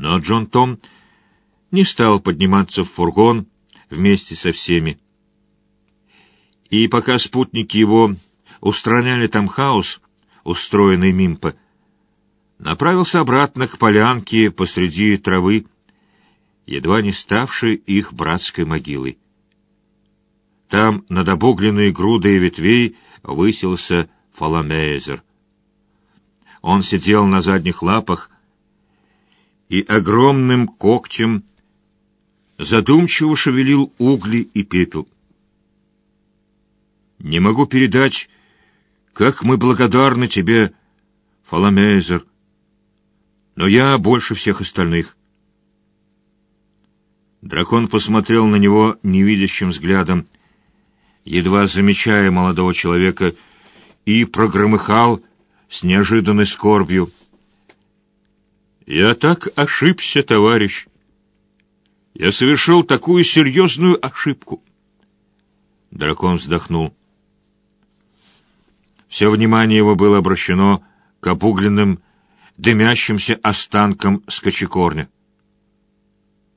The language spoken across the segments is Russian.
Но Джон Том не стал подниматься в фургон вместе со всеми. И пока спутники его устраняли там хаос, устроенный Мимпо, направился обратно к полянке посреди травы, едва не ставшей их братской могилой. Там над обугленной грудой ветвей высился Фаламейзер. Он сидел на задних лапах и огромным когтем задумчиво шевелил угли и пепел. «Не могу передать, как мы благодарны тебе, Фаламейзер, но я больше всех остальных». Дракон посмотрел на него невидящим взглядом, едва замечая молодого человека, и прогромыхал с неожиданной скорбью. «Я так ошибся, товарищ. Я совершил такую серьезную ошибку». Дракон вздохнул. Все внимание его было обращено к обугленным, дымящимся останкам скачекорня.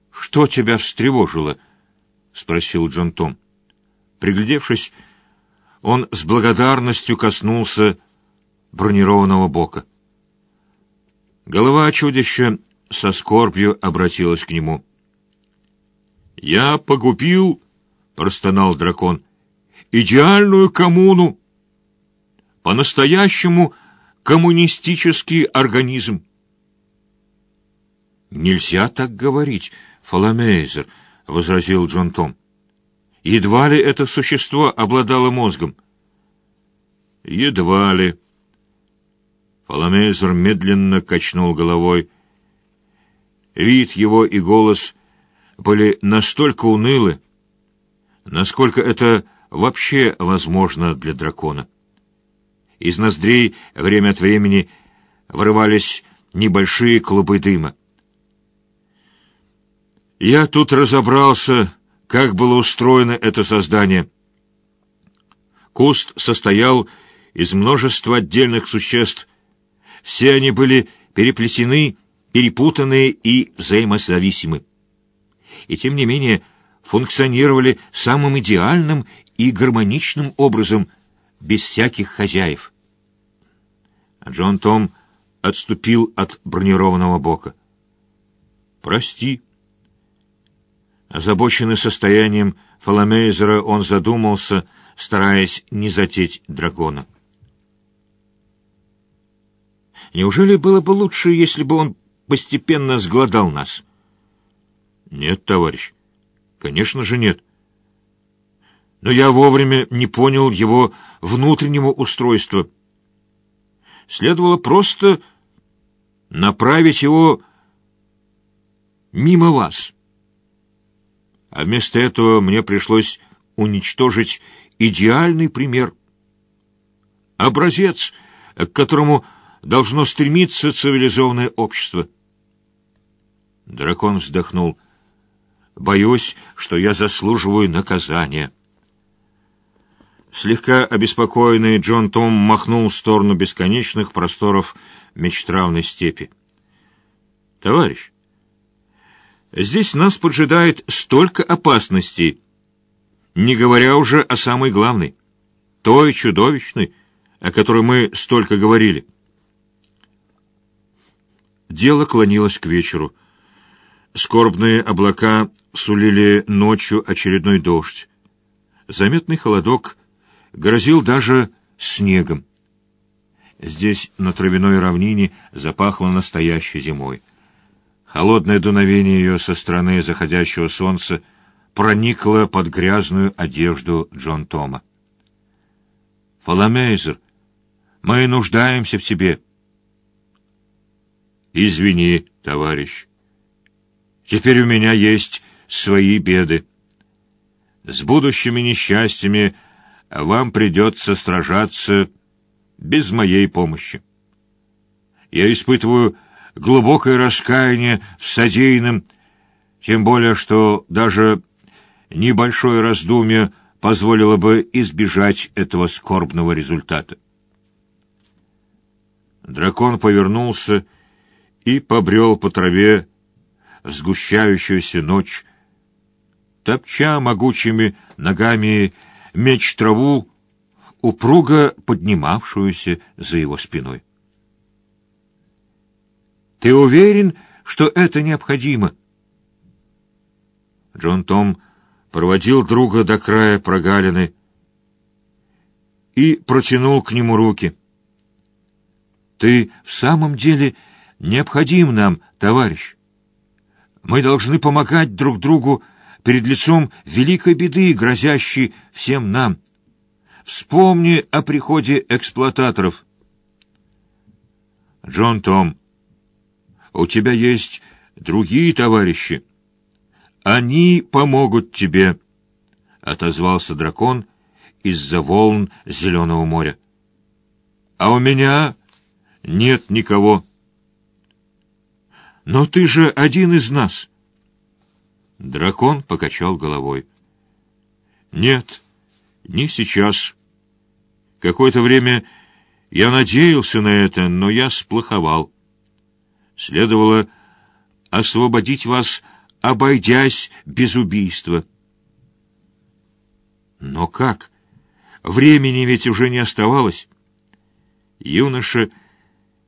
«Что тебя встревожило?» — спросил Джон Том. Приглядевшись, он с благодарностью коснулся бронированного бока. Голова чудища со скорбью обратилась к нему. «Я погубил, — простонал дракон, — идеальную коммуну, по-настоящему коммунистический организм». «Нельзя так говорить, Фаламейзер», — возразил Джон Том. «Едва ли это существо обладало мозгом». «Едва ли», Фоломейзер медленно качнул головой. Вид его и голос были настолько унылы, насколько это вообще возможно для дракона. Из ноздрей время от времени вырывались небольшие клубы дыма. Я тут разобрался, как было устроено это создание. Куст состоял из множества отдельных существ, все они были переплетены, перепутаны и взаимозависимы. И тем не менее функционировали самым идеальным и гармоничным образом, без всяких хозяев. А Джон Том отступил от бронированного бока. «Прости». Озабоченный состоянием Фоломейзера, он задумался, стараясь не затеть дракона. Неужели было бы лучше, если бы он постепенно сгладал нас? Нет, товарищ. Конечно же нет. Но я вовремя не понял его внутреннего устройства. Следовало просто направить его мимо вас. А вместо этого мне пришлось уничтожить идеальный пример. Образец, к которому должно стремиться цивилизованное общество. Дракон вздохнул. Боюсь, что я заслуживаю наказания. Слегка обеспокоенный Джон Том махнул в сторону бесконечных просторов мечтравной степи. «Товарищ, здесь нас поджидает столько опасностей, не говоря уже о самой главной, той чудовищной, о которой мы столько говорили. Дело клонилось к вечеру. Скорбные облака сулили ночью очередной дождь. Заметный холодок грозил даже снегом. Здесь, на травяной равнине, запахло настоящей зимой. Холодное дуновение ее со стороны заходящего солнца проникло под грязную одежду Джон Тома. «Фоломейзер, мы нуждаемся в тебе!» Извини, товарищ. Теперь у меня есть свои беды. С будущими несчастьями вам придется сражаться без моей помощи. Я испытываю глубокое раскаяние в содеянном, тем более что даже небольшое раздумье позволило бы избежать этого скорбного результата. Дракон повернулся и побрел по траве сгущающуюся ночь, топча могучими ногами меч траву, упруго поднимавшуюся за его спиной. «Ты уверен, что это необходимо?» Джон Том проводил друга до края прогалины и протянул к нему руки. «Ты в самом деле необходим нам, товарищ. Мы должны помогать друг другу перед лицом великой беды, грозящей всем нам. Вспомни о приходе эксплуататоров. Джон Том, у тебя есть другие товарищи. Они помогут тебе, — отозвался дракон из-за волн Зеленого моря. А у меня нет никого. Но ты же один из нас. Дракон покачал головой. Нет, не сейчас. Какое-то время я надеялся на это, но я сплоховал. Следовало освободить вас, обойдясь без убийства. Но как? Времени ведь уже не оставалось. Юноша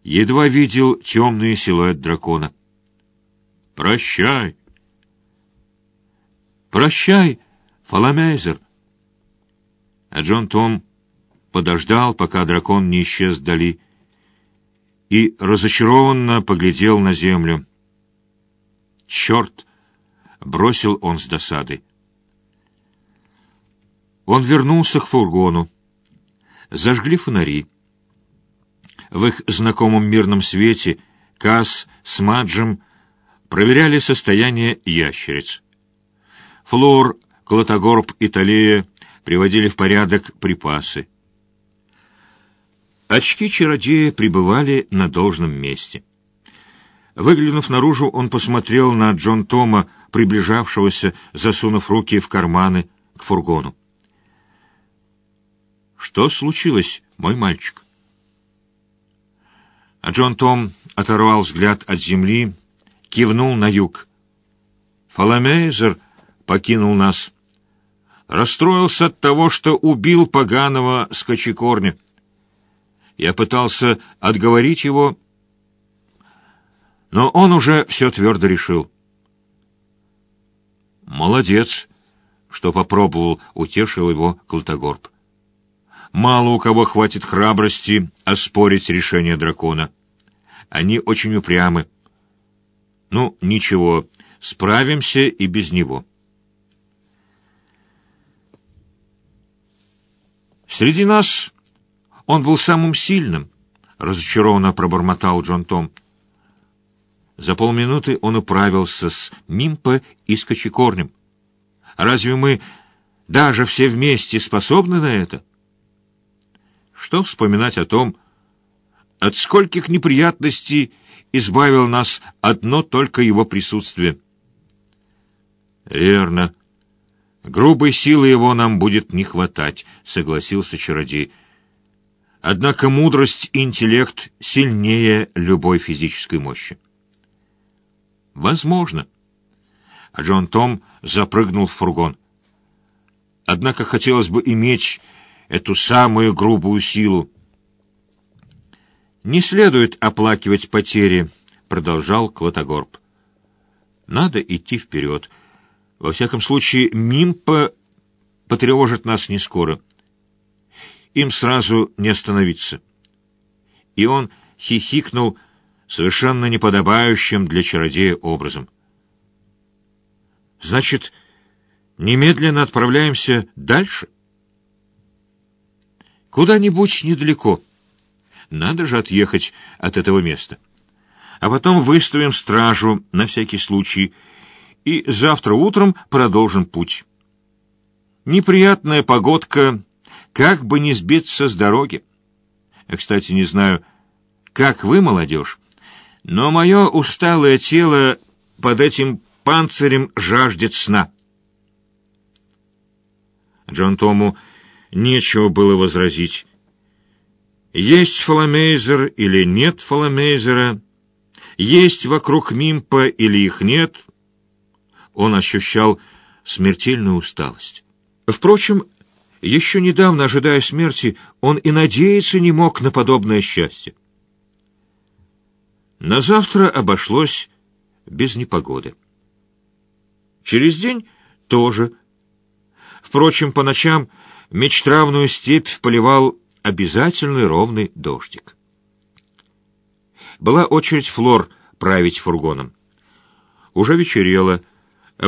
едва видел темный силуэт дракона. «Прощай!» «Прощай, Фоломейзер!» А Джон Том подождал, пока дракон не исчез вдали, и разочарованно поглядел на землю. «Черт!» — бросил он с досадой. Он вернулся к фургону. Зажгли фонари. В их знакомом мирном свете Касс с Маджем проверяли состояние ящериц. Флор, Клотогорб и Талея приводили в порядок припасы. Очки чародея пребывали на должном месте. Выглянув наружу, он посмотрел на Джон Тома, приближавшегося, засунув руки в карманы к фургону. «Что случилось, мой мальчик?» А Джон Том оторвал взгляд от земли, кивнул на юг. «Фоломейзер покинул нас. Расстроился от того, что убил поганого скачекорня. Я пытался отговорить его, но он уже все твердо решил. «Молодец!» что попробовал, утешил его Клотогорб. Мало у кого хватит храбрости оспорить решение дракона. Они очень упрямы. Ну, ничего, справимся и без него. Среди нас он был самым сильным, разочарованно пробормотал Джон Том. За полминуты он управился с Мимпо и Скачекорнем. Разве мы даже все вместе способны на это? — что вспоминать о том, от скольких неприятностей избавил нас одно только его присутствие. Верно. Грубой силы его нам будет не хватать, согласился чародей. Однако мудрость и интеллект сильнее любой физической мощи. Возможно. А Джон Том запрыгнул в фургон. Однако хотелось бы иметь эту самую грубую силу. «Не следует оплакивать потери», — продолжал Клотогорб. «Надо идти вперед. Во всяком случае, Мимпа потревожит нас не скоро. Им сразу не остановиться». И он хихикнул совершенно неподобающим для чародея образом. «Значит, немедленно отправляемся дальше?» Куда-нибудь недалеко. Надо же отъехать от этого места. А потом выставим стражу на всякий случай, и завтра утром продолжим путь. Неприятная погодка, как бы не сбиться с дороги. Кстати, не знаю, как вы, молодежь, но мое усталое тело под этим панцирем жаждет сна. Джон Тому Нечего было возразить. Есть Фоломейзер или нет Фоломейзера, есть вокруг Мимпа или их нет, он ощущал смертельную усталость. Впрочем, еще недавно, ожидая смерти, он и надеяться не мог на подобное счастье. На завтра обошлось без непогоды. Через день тоже. Впрочем, по ночам мечтравную степь поливал обязательный ровный дождик. Была очередь Флор править фургоном. Уже вечерело,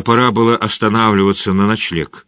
пора было останавливаться на ночлег.